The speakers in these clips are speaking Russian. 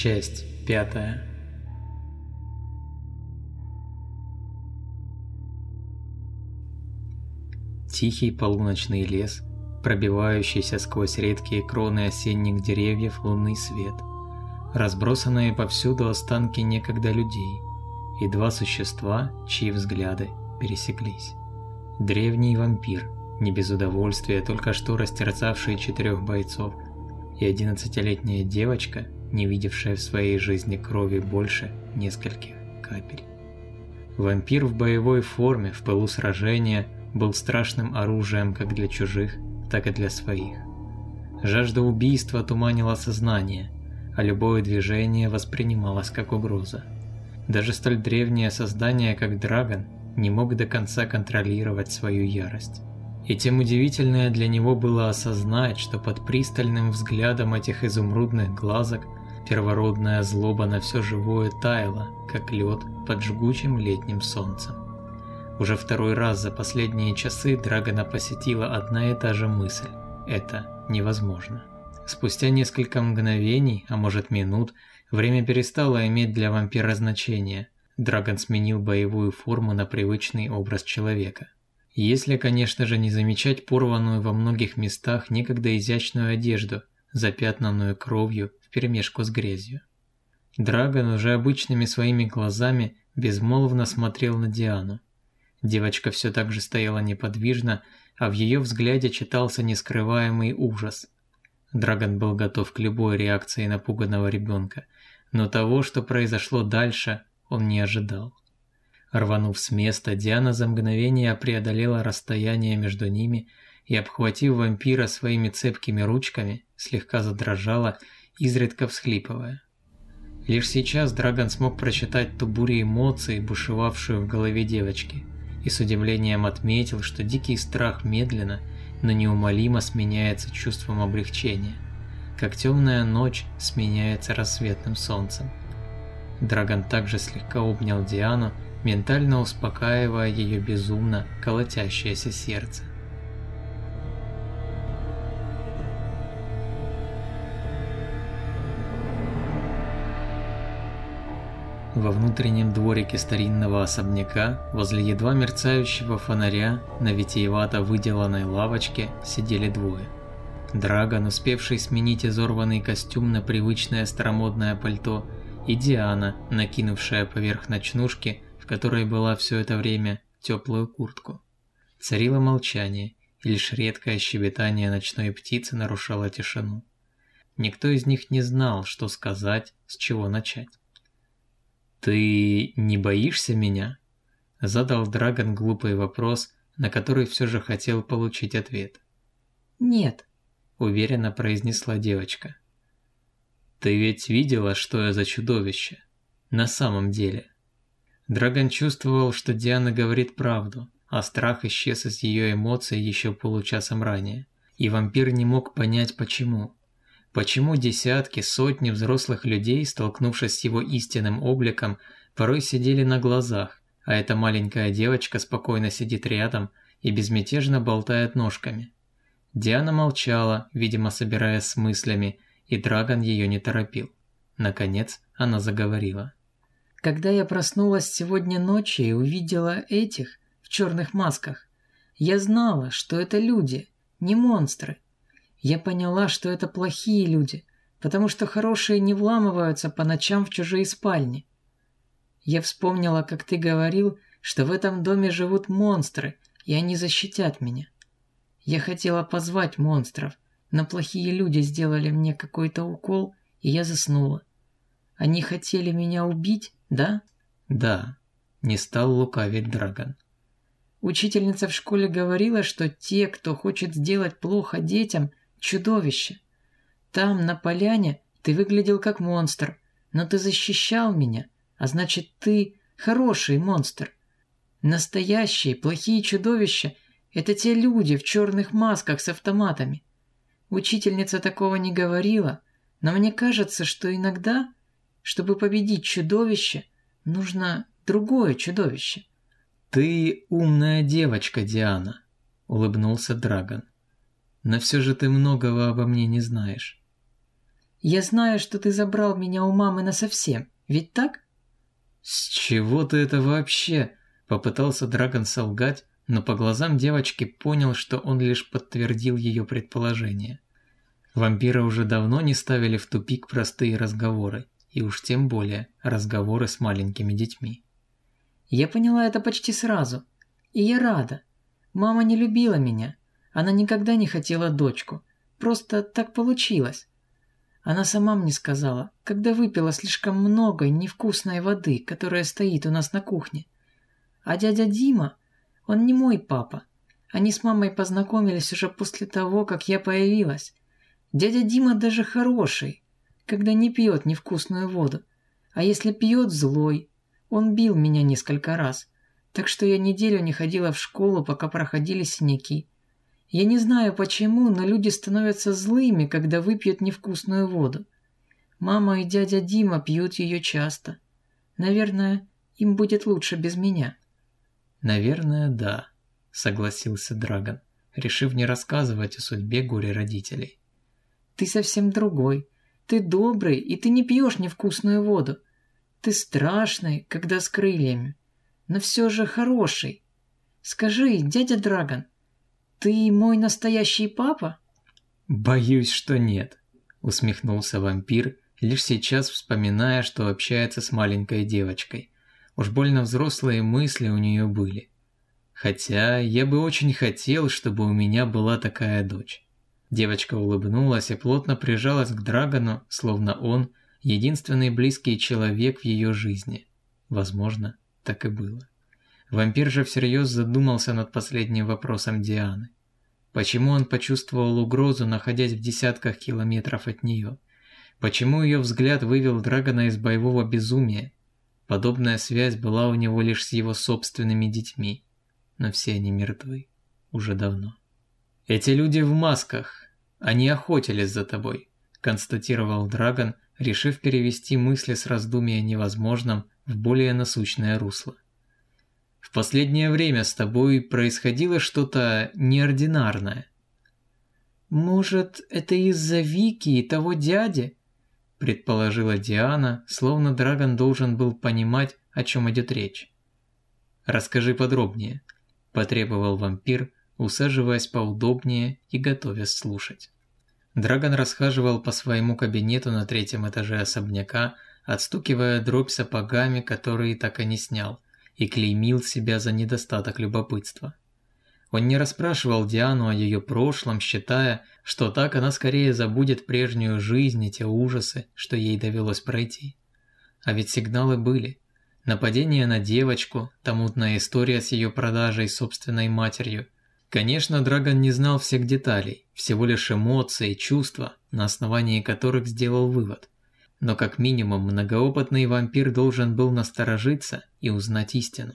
Часть пятая. Тихий полуночный лес, пробивающийся сквозь редкие кроны осенних деревьев лунный свет, разбросанные повсюду останки некогда людей и два существа, чьи взгляды пересеклись. Древний вампир, не без удовольствия только что растерзавший четырех бойцов, и одиннадцатилетняя девочка, не видевшая в своей жизни крови больше нескольких капель. Вампир в боевой форме в пылу сражения был страшным оружием как для чужих, так и для своих. Жажда убийства туманила сознание, а любое движение воспринималось как угроза. Даже столь древнее создание, как Драгон, не мог до конца контролировать свою ярость. И тем удивительнее для него было осознать, что под пристальным взглядом этих изумрудных глазок первородная злоба на все живое таяла, как лед под жгучим летним солнцем. Уже второй раз за последние часы Драгона посетила одна и та же мысль – это невозможно. Спустя несколько мгновений, а может минут, время перестало иметь для вампира значение. Драгон сменил боевую форму на привычный образ человека. Если, конечно же, не замечать порванную во многих местах некогда изящную одежду, запятнанную кровью вперемешку с грязью. Драгон уже обычными своими глазами безмолвно смотрел на Диану. Девочка все так же стояла неподвижно, а в ее взгляде читался нескрываемый ужас. Драгон был готов к любой реакции напуганного ребенка, но того, что произошло дальше, он не ожидал. Рванув с места, Диана за мгновение преодолела расстояние между ними и, обхватив вампира своими цепкими ручками, слегка задрожала, изредка всхлипывая. Лишь сейчас Драгон смог прочитать ту бурю эмоций, бушевавшую в голове девочки, и с удивлением отметил, что дикий страх медленно, но неумолимо сменяется чувством облегчения, как темная ночь сменяется рассветным солнцем. Драгон также слегка обнял Диану, ментально успокаивая ее безумно колотящееся сердце. Во внутреннем дворике старинного особняка, возле едва мерцающего фонаря, на витиевато выделанной лавочке сидели двое. Драгон, успевший сменить изорванный костюм на привычное старомодное пальто, и Диана, накинувшая поверх ночнушки которой была все это время теплую куртку. Царило молчание, и лишь редкое щебетание ночной птицы нарушало тишину. Никто из них не знал, что сказать, с чего начать. «Ты не боишься меня?» Задал Драгон глупый вопрос, на который все же хотел получить ответ. «Нет», – уверенно произнесла девочка. «Ты ведь видела, что я за чудовище? На самом деле?» Драгон чувствовал, что Диана говорит правду, а страх исчез из ее эмоций еще получасом ранее. И вампир не мог понять почему. Почему десятки, сотни взрослых людей, столкнувшись с его истинным обликом, порой сидели на глазах, а эта маленькая девочка спокойно сидит рядом и безмятежно болтает ножками. Диана молчала, видимо, собираясь с мыслями, и Драгон ее не торопил. Наконец она заговорила. Когда я проснулась сегодня ночью и увидела этих в черных масках, я знала, что это люди, не монстры. Я поняла, что это плохие люди, потому что хорошие не вламываются по ночам в чужие спальни. Я вспомнила, как ты говорил, что в этом доме живут монстры, и они защитят меня. Я хотела позвать монстров, но плохие люди сделали мне какой-то укол, и я заснула. Они хотели меня убить, да? Да, не стал лукавить Драгон. Учительница в школе говорила, что те, кто хочет сделать плохо детям, чудовище. Там, на поляне, ты выглядел как монстр, но ты защищал меня, а значит, ты хороший монстр. Настоящие плохие чудовища – это те люди в черных масках с автоматами. Учительница такого не говорила, но мне кажется, что иногда чтобы победить чудовище, нужно другое чудовище. Ты умная девочка, Диана, улыбнулся Драгон. Но все же ты многого обо мне не знаешь. Я знаю, что ты забрал меня у мамы насовсем, ведь так? С чего ты это вообще? Попытался Драгон солгать, но по глазам девочки понял, что он лишь подтвердил ее предположение. Вампиры уже давно не ставили в тупик простые разговоры, и уж тем более разговоры с маленькими детьми. Я поняла это почти сразу, и я рада. Мама не любила меня, она никогда не хотела дочку, просто так получилось. Она сама мне сказала, когда выпила слишком много невкусной воды, которая стоит у нас на кухне. А дядя Дима, он не мой папа. Они с мамой познакомились уже после того, как я появилась. Дядя Дима даже хороший, когда не пьет невкусную воду. А если пьет злой, он бил меня несколько раз. Так что я неделю не ходила в школу, пока проходили синяки. Я не знаю почему, но люди становятся злыми, когда выпьют невкусную воду. Мама и дядя Дима пьют ее часто. Наверное, им будет лучше без меня. Наверное, да, согласился Драгон, решив не рассказывать о судьбе горе-родителей. Ты совсем другой. Ты добрый, и ты не пьешь невкусную воду. Ты страшный, когда с крыльями, но все же хороший. Скажи, дядя Драгон, ты мой настоящий папа? Боюсь, что нет, усмехнулся вампир, лишь сейчас вспоминая, что общается с маленькой девочкой. Уж больно взрослые мысли у нее были. Хотя я бы очень хотел, чтобы у меня была такая дочь. Девочка улыбнулась и плотно прижалась к Драгону, словно он единственный близкий человек в ее жизни. Возможно, так и было. Вампир же всерьез задумался над последним вопросом Дианы. Почему он почувствовал угрозу, находясь в десятках километров от нее? Почему ее взгляд вывел Драгона из боевого безумия? Подобная связь была у него лишь с его собственными детьми, но все они мертвы уже давно. Эти люди в масках, они охотились за тобой, констатировал Драгон, решив перевести мысли с раздумия о невозможном в более насущное русло. В последнее время с тобой происходило что-то неординарное. Может, это из-за Вики и того дяди? предположила Диана, словно Драгон должен был понимать, о чем идет речь. Расскажи подробнее, потребовал вампир, усаживаясь поудобнее и готовясь слушать. Драгон расхаживал по своему кабинету на третьем этаже особняка, отстукивая дробь сапогами, которые так и не снял, и клеймил себя за недостаток любопытства. Он не расспрашивал Диану о ее прошлом, считая, что так она скорее забудет прежнюю жизнь и те ужасы, что ей довелось пройти. А ведь сигналы были. Нападение на девочку, та мутная история с ее продажей собственной матерью. Конечно, Драгон не знал всех деталей, всего лишь эмоции, чувства, на основании которых сделал вывод но как минимум многоопытный вампир должен был насторожиться и узнать истину.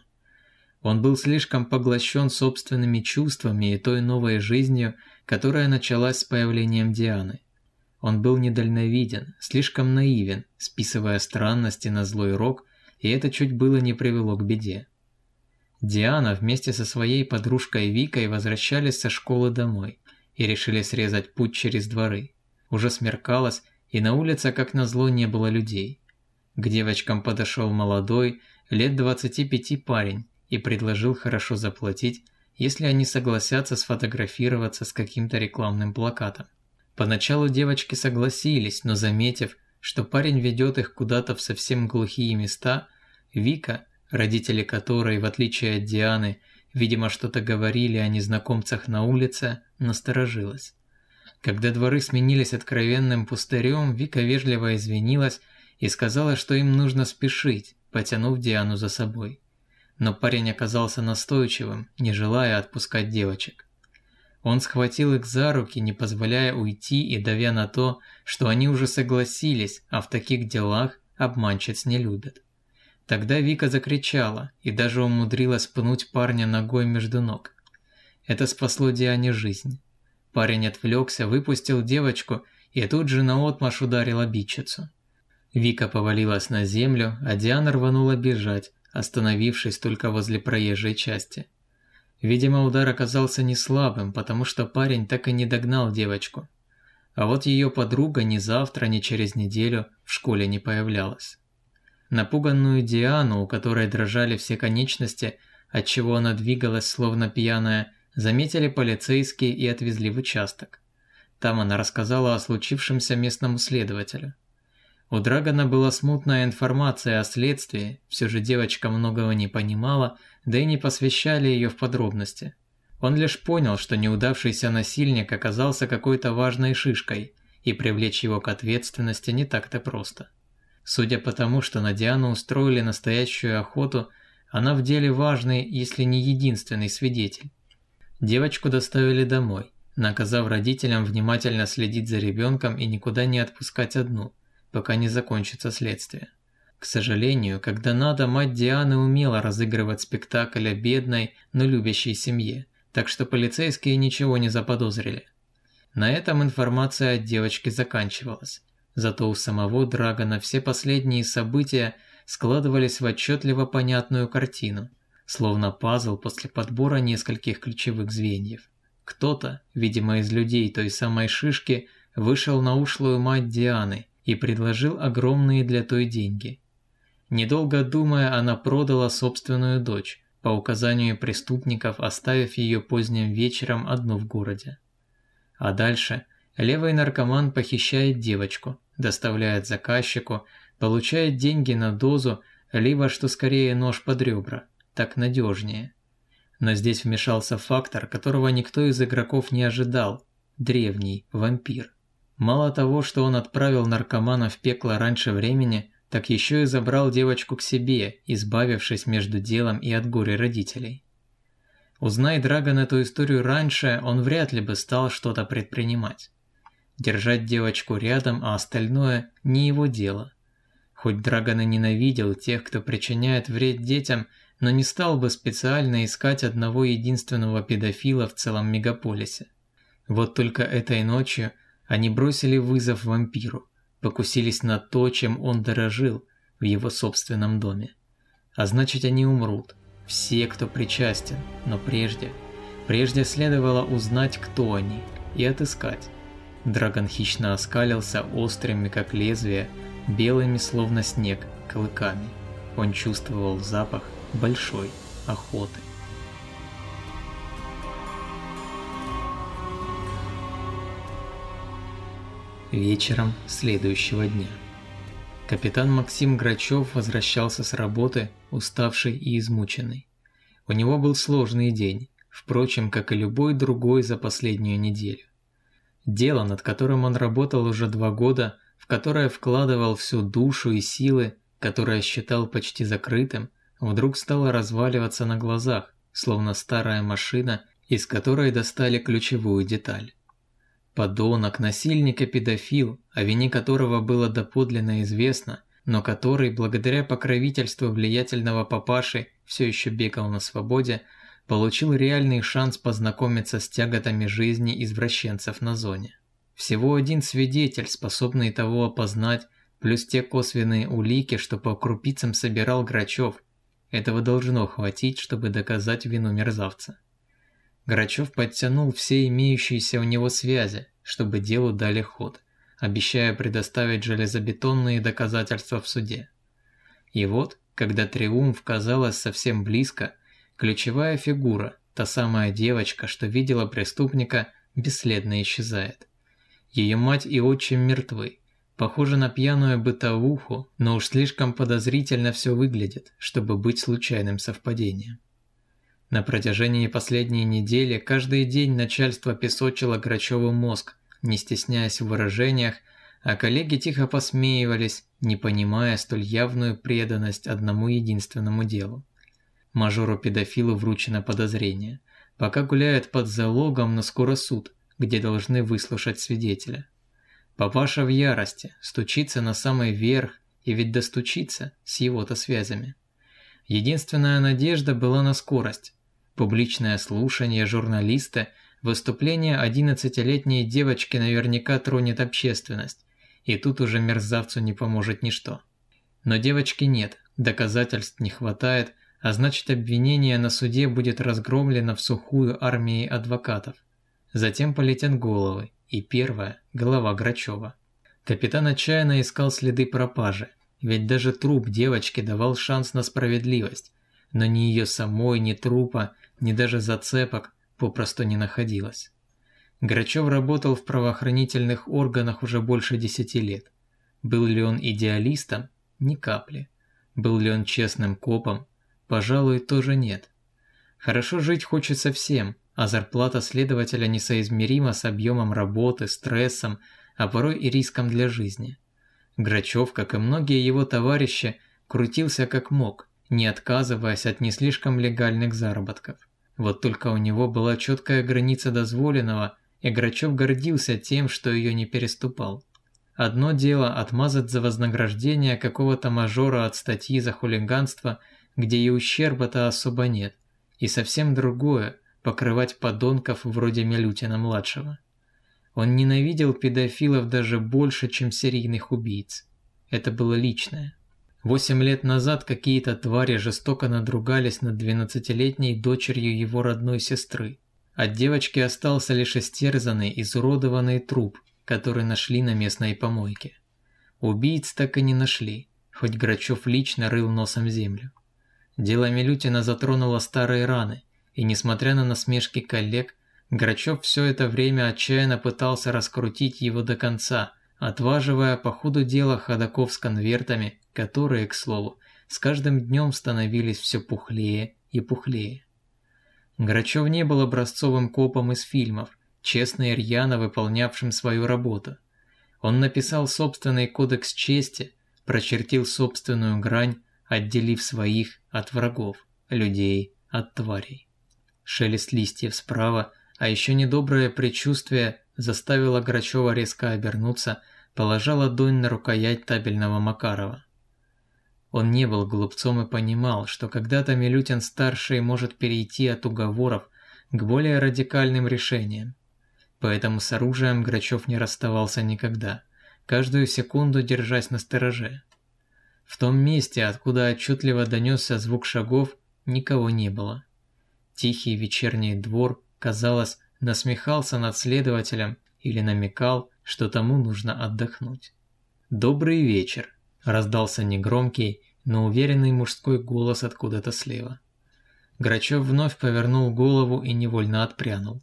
Он был слишком поглощен собственными чувствами и той новой жизнью, которая началась с появлением Дианы. Он был недальновиден, слишком наивен, списывая странности на злой рок, и это чуть было не привело к беде. Диана вместе со своей подружкой Викой возвращались со школы домой и решили срезать путь через дворы. Уже смеркалось, и на улице, как назло, не было людей. К девочкам подошел молодой, лет 25 парень и предложил хорошо заплатить, если они согласятся сфотографироваться с каким-то рекламным плакатом. Поначалу девочки согласились, но заметив, что парень ведет их куда-то в совсем глухие места, Вика, родители которой, в отличие от Дианы, видимо, что-то говорили о незнакомцах на улице, насторожилась. Когда дворы сменились откровенным пустырем, Вика вежливо извинилась и сказала, что им нужно спешить, потянув Диану за собой. Но парень оказался настойчивым, не желая отпускать девочек. Он схватил их за руки, не позволяя уйти и давя на то, что они уже согласились, а в таких делах обманщиц не любят. Тогда Вика закричала и даже умудрилась пнуть парня ногой между ног. Это спасло Диане жизнь. Парень отвлекся, выпустил девочку и тут же наотмашь ударил обидчицу. Вика повалилась на землю, а Диана рванула бежать, остановившись только возле проезжей части. Видимо, удар оказался не слабым, потому что парень так и не догнал девочку. а вот ее подруга ни завтра, ни через неделю в школе не появлялась. Напуганную Диану, у которой дрожали все конечности, отчего она двигалась словно пьяная, заметили полицейские и отвезли в участок. Там она рассказала о случившемся местному следователю. У Драгона была смутная информация о следствии, все же девочка многого не понимала, да и не посвящали ее в подробности. Он лишь понял, что неудавшийся насильник оказался какой-то важной шишкой, и привлечь его к ответственности не так-то просто. Судя по тому, что на Диану устроили настоящую охоту, она в деле важный, если не единственный свидетель. Девочку доставили домой, наказав родителям внимательно следить за ребенком и никуда не отпускать одну – пока не закончится следствие. К сожалению, когда надо, мать Дианы умела разыгрывать спектакль о бедной, но любящей семье, так что полицейские ничего не заподозрили. На этом информация от девочки заканчивалась. Зато у самого Драгона все последние события складывались в отчетливо понятную картину, словно пазл после подбора нескольких ключевых звеньев. Кто-то, видимо из людей той самой шишки, вышел на ушлую мать Дианы и предложил огромные для той деньги. Недолго думая, она продала собственную дочь, по указанию преступников оставив ее поздним вечером одну в городе. А дальше левый наркоман похищает девочку, доставляет заказчику, получает деньги на дозу, либо, что скорее, нож под ребра, так надежнее. Но здесь вмешался фактор, которого никто из игроков не ожидал – древний вампир. Мало того, что он отправил наркомана в пекло раньше времени, так еще и забрал девочку к себе, избавившись между делом и от горя родителей. Узнай Драгон эту историю раньше, он вряд ли бы стал что-то предпринимать. Держать девочку рядом, а остальное не его дело. Хоть Драгон и ненавидел тех, кто причиняет вред детям, но не стал бы специально искать одного единственного педофила в целом мегаполисе. Вот только этой ночью они бросили вызов вампиру, покусились на то, чем он дорожил в его собственном доме. А значит, они умрут. Все, кто причастен, но прежде... Прежде следовало узнать, кто они, и отыскать. Драгон хищно оскалился острыми, как лезвие, белыми, словно снег, клыками. Он чувствовал запах большой охоты. вечером следующего дня. Капитан Максим Грачев возвращался с работы, уставший и измученный. У него был сложный день, впрочем, как и любой другой за последнюю неделю. Дело, над которым он работал уже два года, в которое вкладывал всю душу и силы, которое считал почти закрытым, вдруг стало разваливаться на глазах, словно старая машина, из которой достали ключевую деталь. Подонок, насильник и педофил, о вине которого было доподлинно известно, но который, благодаря покровительству влиятельного папаши, все еще бегал на свободе, получил реальный шанс познакомиться с тяготами жизни извращенцев на зоне. Всего один свидетель, способный того опознать, плюс те косвенные улики, что по крупицам собирал Грачев. Этого должно хватить, чтобы доказать вину мерзавца. Грачев подтянул все имеющиеся у него связи, чтобы делу дали ход, обещая предоставить железобетонные доказательства в суде. И вот, когда триумф казалось совсем близко, ключевая фигура, та самая девочка, что видела преступника, бесследно исчезает. Ее мать и отчим мертвы. Похоже на пьяную бытовуху, но уж слишком подозрительно все выглядит, чтобы быть случайным совпадением. На протяжении последней недели каждый день начальство песочило Грачеву мозг, не стесняясь в выражениях, а коллеги тихо посмеивались, не понимая столь явную преданность одному единственному делу. Мажору-педофилу вручено подозрение. Пока гуляют под залогом, но скоро суд, где должны выслушать свидетеля. Папаша в ярости, стучится на самый верх и ведь достучится с его-то связями. Единственная надежда была на скорость. Публичное слушание журналиста, выступление 11-летней девочки наверняка тронет общественность, и тут уже мерзавцу не поможет ничто. Но девочки нет, доказательств не хватает, а значит обвинение на суде будет разгромлено в сухую армией адвокатов. Затем полетят головы, и первая – голова Грачева. Капитан отчаянно искал следы пропажи, ведь даже труп девочки давал шанс на справедливость, но ни ее самой, ни трупа, ни даже зацепок попросту не находилось. Грачев работал в правоохранительных органах уже больше десяти лет. Был ли он идеалистом? Ни капли. Был ли он честным копом? Пожалуй, тоже нет. Хорошо жить хочется всем, а зарплата следователя несоизмерима с объемом работы, стрессом, а порой и риском для жизни. Грачев, как и многие его товарищи, крутился как мог, не отказываясь от не слишком легальных заработков. Вот только у него была четкая граница дозволенного, и Грачев гордился тем, что ее не переступал. Одно дело отмазать за вознаграждение какого-то мажора от статьи за хулиганство, где и ущерба-то особо нет, и совсем другое – покрывать подонков вроде Милютина-младшего. Он ненавидел педофилов даже больше, чем серийных убийц. Это было личное. Восемь лет назад какие-то твари жестоко надругались над двенадцатилетней дочерью его родной сестры. От девочки остался лишь истерзанный, изуродованный труп, который нашли на местной помойке. Убийц так и не нашли, хоть Грачев лично рыл носом землю. Дело Милютина затронуло старые раны, и несмотря на насмешки коллег, Грачев все это время отчаянно пытался раскрутить его до конца, отваживая по ходу дела ходаков с конвертами, которые, к слову, с каждым днем становились все пухлее и пухлее. Грачев не был образцовым копом из фильмов, честно и рьяно выполнявшим свою работу. Он написал собственный кодекс чести, прочертил собственную грань, отделив своих от врагов, людей от тварей. Шелест листьев справа – а еще недоброе предчувствие заставило Грачева резко обернуться, положа ладонь на рукоять табельного Макарова. Он не был глупцом и понимал, что когда-то Милютин-старший может перейти от уговоров к более радикальным решениям. Поэтому с оружием Грачев не расставался никогда, каждую секунду держась на стороже. В том месте, откуда отчетливо донесся звук шагов, никого не было. Тихий вечерний двор казалось, насмехался над следователем или намекал, что тому нужно отдохнуть. «Добрый вечер», – раздался негромкий, но уверенный мужской голос откуда-то слева. Грачев вновь повернул голову и невольно отпрянул.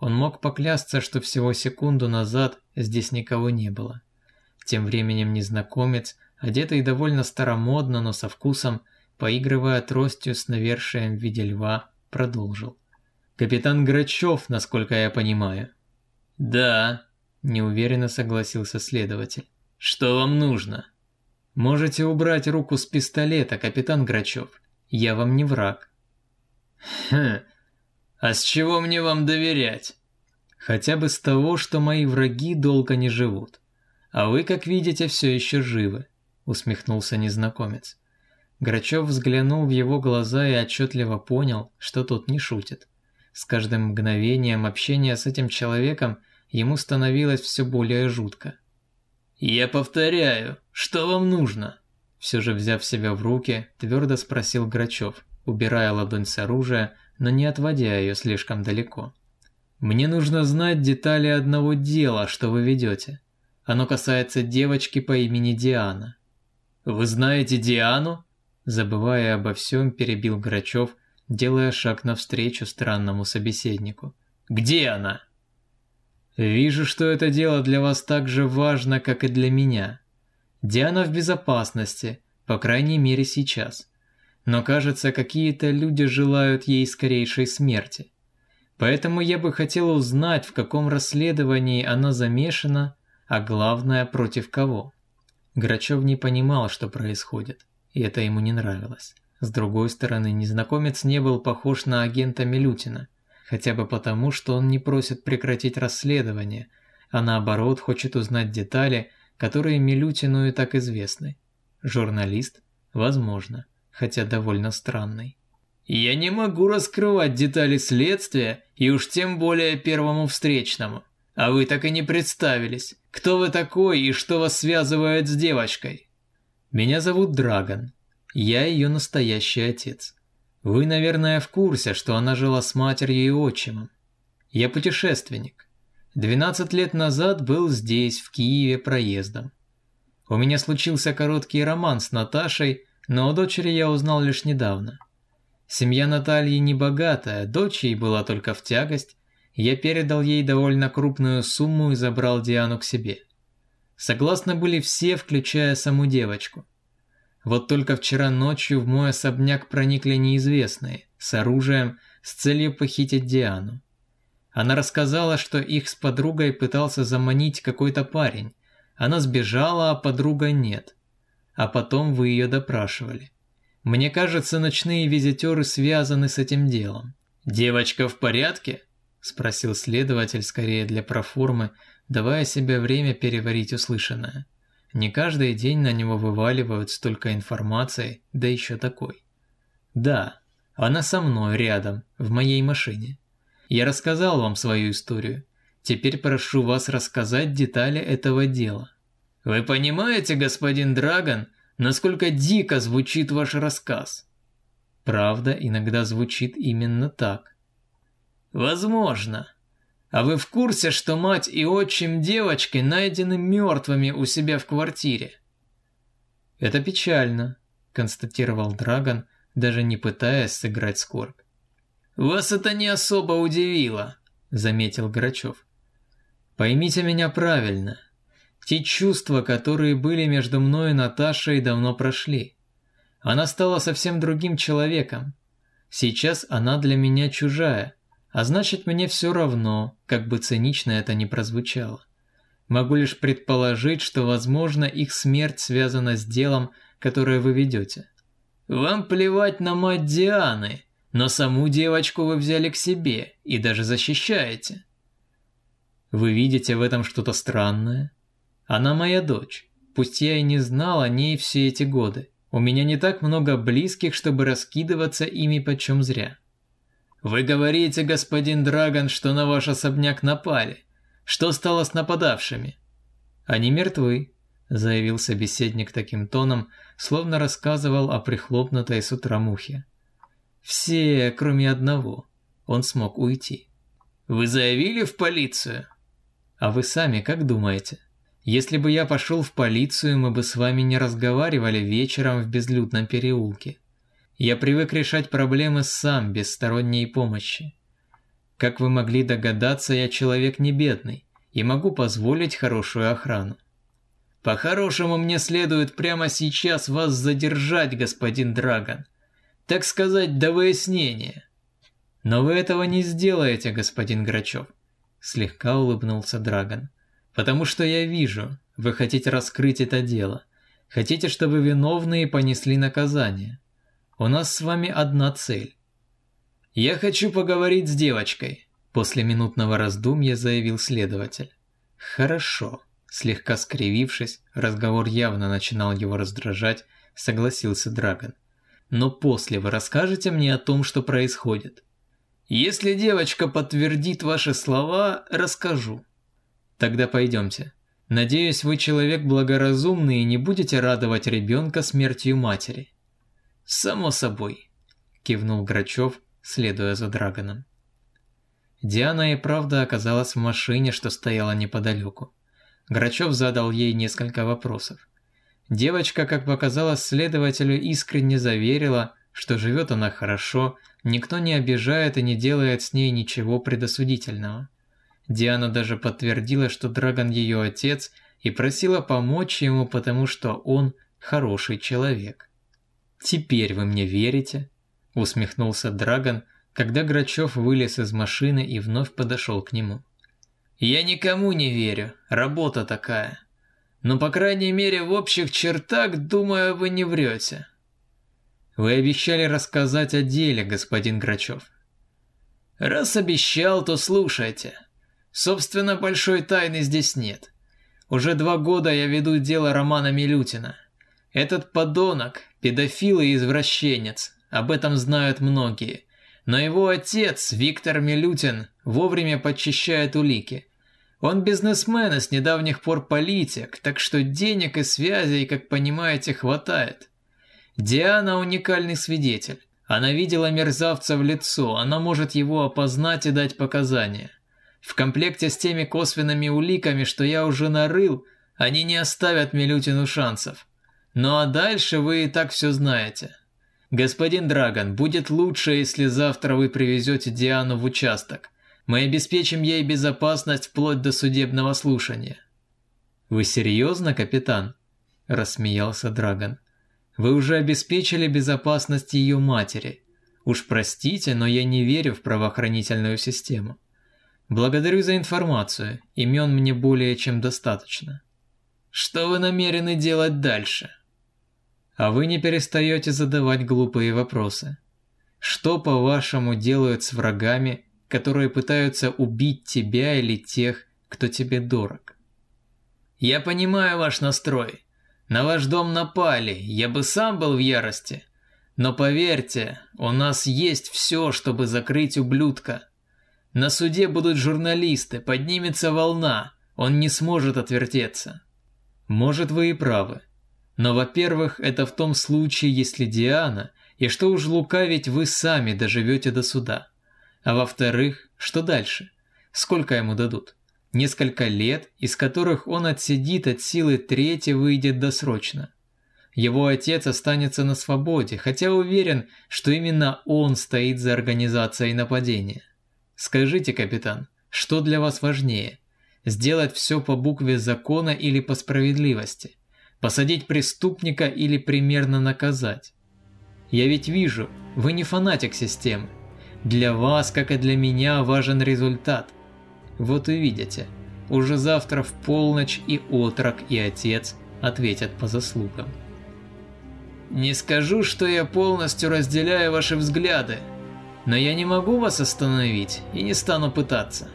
Он мог поклясться, что всего секунду назад здесь никого не было. Тем временем незнакомец, одетый довольно старомодно, но со вкусом, поигрывая тростью с навершием в виде льва, продолжил. Капитан Грачев, насколько я понимаю. Да, неуверенно согласился следователь. Что вам нужно? Можете убрать руку с пистолета, капитан Грачев. Я вам не враг. Хм. А с чего мне вам доверять? Хотя бы с того, что мои враги долго не живут. А вы, как видите, все еще живы, усмехнулся незнакомец. Грачев взглянул в его глаза и отчетливо понял, что тот не шутит. С каждым мгновением общения с этим человеком ему становилось все более жутко. «Я повторяю, что вам нужно?» Все же взяв себя в руки, твердо спросил Грачев, убирая ладонь с оружия, но не отводя ее слишком далеко. «Мне нужно знать детали одного дела, что вы ведете. Оно касается девочки по имени Диана». «Вы знаете Диану?» Забывая обо всем, перебил Грачев, делая шаг навстречу странному собеседнику. «Где она?» «Вижу, что это дело для вас так же важно, как и для меня. Диана в безопасности, по крайней мере сейчас. Но кажется, какие-то люди желают ей скорейшей смерти. Поэтому я бы хотел узнать, в каком расследовании она замешана, а главное, против кого». Грачев не понимал, что происходит, и это ему не нравилось. С другой стороны, незнакомец не был похож на агента Милютина, хотя бы потому, что он не просит прекратить расследование, а наоборот хочет узнать детали, которые Милютину и так известны. Журналист? Возможно, хотя довольно странный. «Я не могу раскрывать детали следствия, и уж тем более первому встречному. А вы так и не представились. Кто вы такой и что вас связывает с девочкой?» «Меня зовут Драгон», я ее настоящий отец. Вы, наверное, в курсе, что она жила с матерью и отчимом. Я путешественник. 12 лет назад был здесь, в Киеве, проездом. У меня случился короткий роман с Наташей, но о дочери я узнал лишь недавно. Семья Натальи не богатая, дочь ей была только в тягость, я передал ей довольно крупную сумму и забрал Диану к себе. Согласны были все, включая саму девочку. Вот только вчера ночью в мой особняк проникли неизвестные, с оружием, с целью похитить Диану. Она рассказала, что их с подругой пытался заманить какой-то парень. Она сбежала, а подруга нет. А потом вы ее допрашивали. Мне кажется, ночные визитеры связаны с этим делом. «Девочка в порядке?» – спросил следователь скорее для проформы, давая себе время переварить услышанное. Не каждый день на него вываливают столько информации, да еще такой. Да, она со мной рядом, в моей машине. Я рассказал вам свою историю. Теперь прошу вас рассказать детали этого дела. Вы понимаете, господин Драгон, насколько дико звучит ваш рассказ? Правда, иногда звучит именно так. Возможно. А вы в курсе, что мать и отчим девочки найдены мертвыми у себя в квартире? Это печально, констатировал Драгон, даже не пытаясь сыграть скорбь. Вас это не особо удивило, заметил Грачев. Поймите меня правильно. Те чувства, которые были между мной и Наташей, давно прошли. Она стала совсем другим человеком. Сейчас она для меня чужая, а значит, мне все равно, как бы цинично это ни прозвучало. Могу лишь предположить, что, возможно, их смерть связана с делом, которое вы ведете. Вам плевать на мать Дианы, но саму девочку вы взяли к себе и даже защищаете. Вы видите в этом что-то странное? Она моя дочь, пусть я и не знал о ней все эти годы. У меня не так много близких, чтобы раскидываться ими почем зря. «Вы говорите, господин Драгон, что на ваш особняк напали. Что стало с нападавшими?» «Они мертвы», – заявил собеседник таким тоном, словно рассказывал о прихлопнутой с утра мухе. «Все, кроме одного. Он смог уйти». «Вы заявили в полицию?» «А вы сами как думаете? Если бы я пошел в полицию, мы бы с вами не разговаривали вечером в безлюдном переулке. Я привык решать проблемы сам, без сторонней помощи. Как вы могли догадаться, я человек не бедный и могу позволить хорошую охрану. По-хорошему мне следует прямо сейчас вас задержать, господин Драгон. Так сказать, до выяснения. Но вы этого не сделаете, господин Грачев. Слегка улыбнулся Драгон. Потому что я вижу, вы хотите раскрыть это дело. Хотите, чтобы виновные понесли наказание. У нас с вами одна цель. Я хочу поговорить с девочкой, после минутного раздумья заявил следователь. Хорошо, слегка скривившись, разговор явно начинал его раздражать, согласился Драгон. Но после вы расскажете мне о том, что происходит. Если девочка подтвердит ваши слова, расскажу. Тогда пойдемте. Надеюсь, вы человек благоразумный и не будете радовать ребенка смертью матери. «Само собой», – кивнул Грачев, следуя за Драгоном. Диана и правда оказалась в машине, что стояла неподалеку. Грачев задал ей несколько вопросов. Девочка, как показалось следователю, искренне заверила, что живет она хорошо, никто не обижает и не делает с ней ничего предосудительного. Диана даже подтвердила, что Драгон ее отец, и просила помочь ему, потому что он хороший человек. «Теперь вы мне верите?» – усмехнулся Драгон, когда Грачев вылез из машины и вновь подошел к нему. «Я никому не верю, работа такая. Но, по крайней мере, в общих чертах, думаю, вы не врете». «Вы обещали рассказать о деле, господин Грачев». «Раз обещал, то слушайте. Собственно, большой тайны здесь нет. Уже два года я веду дело Романа Милютина. Этот подонок, педофил и извращенец, об этом знают многие. Но его отец, Виктор Милютин, вовремя подчищает улики. Он бизнесмен и с недавних пор политик, так что денег и связей, как понимаете, хватает. Диана уникальный свидетель. Она видела мерзавца в лицо, она может его опознать и дать показания. В комплекте с теми косвенными уликами, что я уже нарыл, они не оставят Милютину шансов. Ну а дальше вы и так все знаете. Господин Драгон, будет лучше, если завтра вы привезете Диану в участок. Мы обеспечим ей безопасность вплоть до судебного слушания. Вы серьезно, капитан? Рассмеялся Драгон. Вы уже обеспечили безопасность ее матери. Уж простите, но я не верю в правоохранительную систему. Благодарю за информацию, имен мне более чем достаточно. Что вы намерены делать дальше? А вы не перестаете задавать глупые вопросы. Что, по-вашему, делают с врагами, которые пытаются убить тебя или тех, кто тебе дорог? Я понимаю ваш настрой. На ваш дом напали, я бы сам был в ярости. Но поверьте, у нас есть все, чтобы закрыть ублюдка. На суде будут журналисты, поднимется волна, он не сможет отвертеться. Может, вы и правы. Но, во-первых, это в том случае, если Диана, и что уж лукавить, вы сами доживете до суда. А во-вторых, что дальше? Сколько ему дадут? Несколько лет, из которых он отсидит от силы трети выйдет досрочно. Его отец останется на свободе, хотя уверен, что именно он стоит за организацией нападения. Скажите, капитан, что для вас важнее? Сделать все по букве закона или по справедливости? Посадить преступника или примерно наказать? Я ведь вижу, вы не фанатик системы. Для вас, как и для меня, важен результат. Вот увидите, уже завтра в полночь и отрок, и отец ответят по заслугам. Не скажу, что я полностью разделяю ваши взгляды, но я не могу вас остановить и не стану пытаться.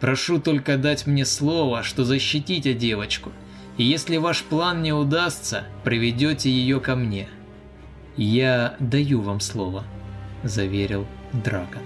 Прошу только дать мне слово, что защитите девочку, и если ваш план не удастся, приведете ее ко мне. Я даю вам слово, заверил Дракон.